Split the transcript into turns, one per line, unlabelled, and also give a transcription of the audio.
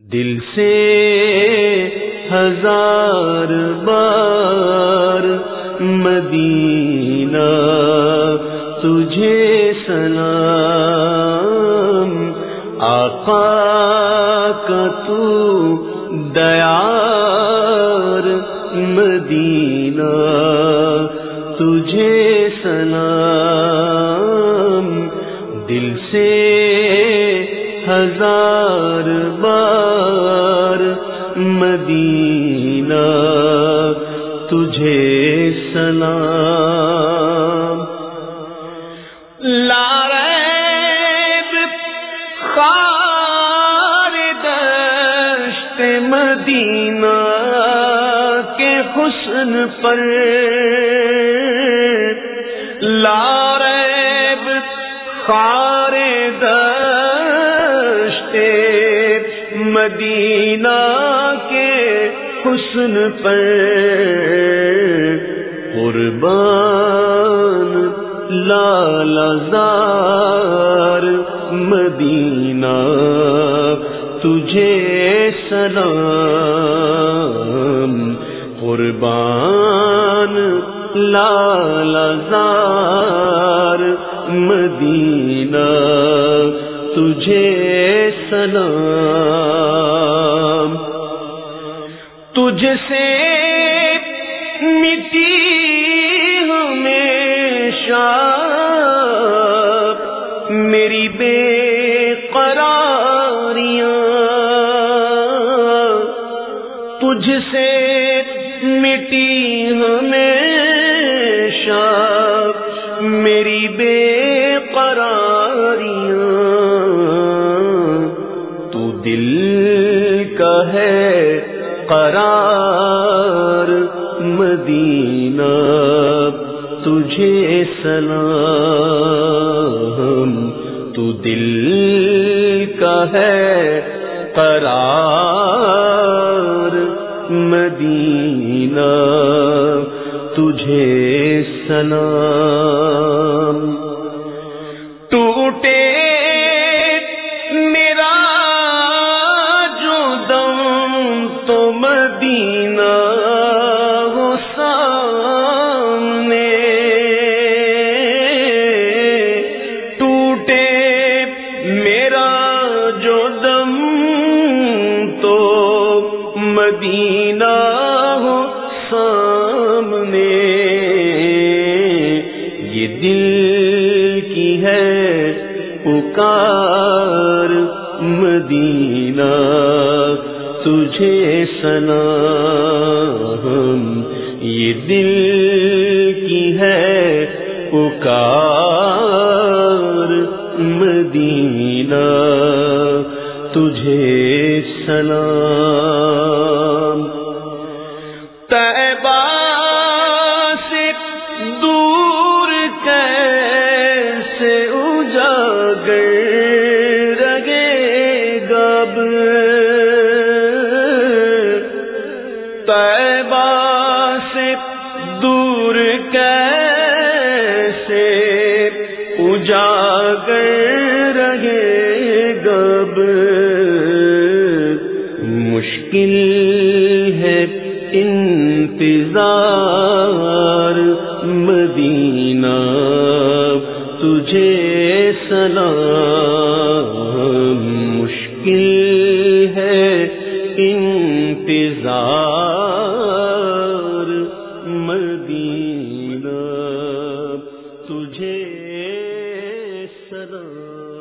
دل سے ہزار بار مدینہ تجھے سلام، آقا کا تو دیار مدینہ تجھے سلام، دل سے ہزار بار مدینہ تجھے سلام۔
لارب خار دشت مدینہ کے حسن پر۔ لارب خار دشت مدینہ کے حسن پر
قربان لالزار مدینہ تجھے سلام۔ قربان لالزار مدینہ تجھے سلام۔
تجھ سے مٹی ہمیشہ، میری بے قراریاں۔ تجھ سے مٹی ہمیشہ، میری بے قراریاں۔
تو دل کا ہے قرار مدینہ تجھے سلام تو دل کا ہے قرار مدینہ تجھے سلام۔
مدینہ ہو سامنے ٹوٹے میرا جو دم تو مدینہ
یہ دل کی ہے پکار مدینہ۔ تجھے سلام یہ دل کی ہے پکار مدینہ، تجھے سلام۔
طیبہ سے دور کیسے اجاگر رگے گب اجاگر رہے گب۔
مشکل ہے انتظار مدینہ تجھے سلام۔ مشکل ہے انتظار سلام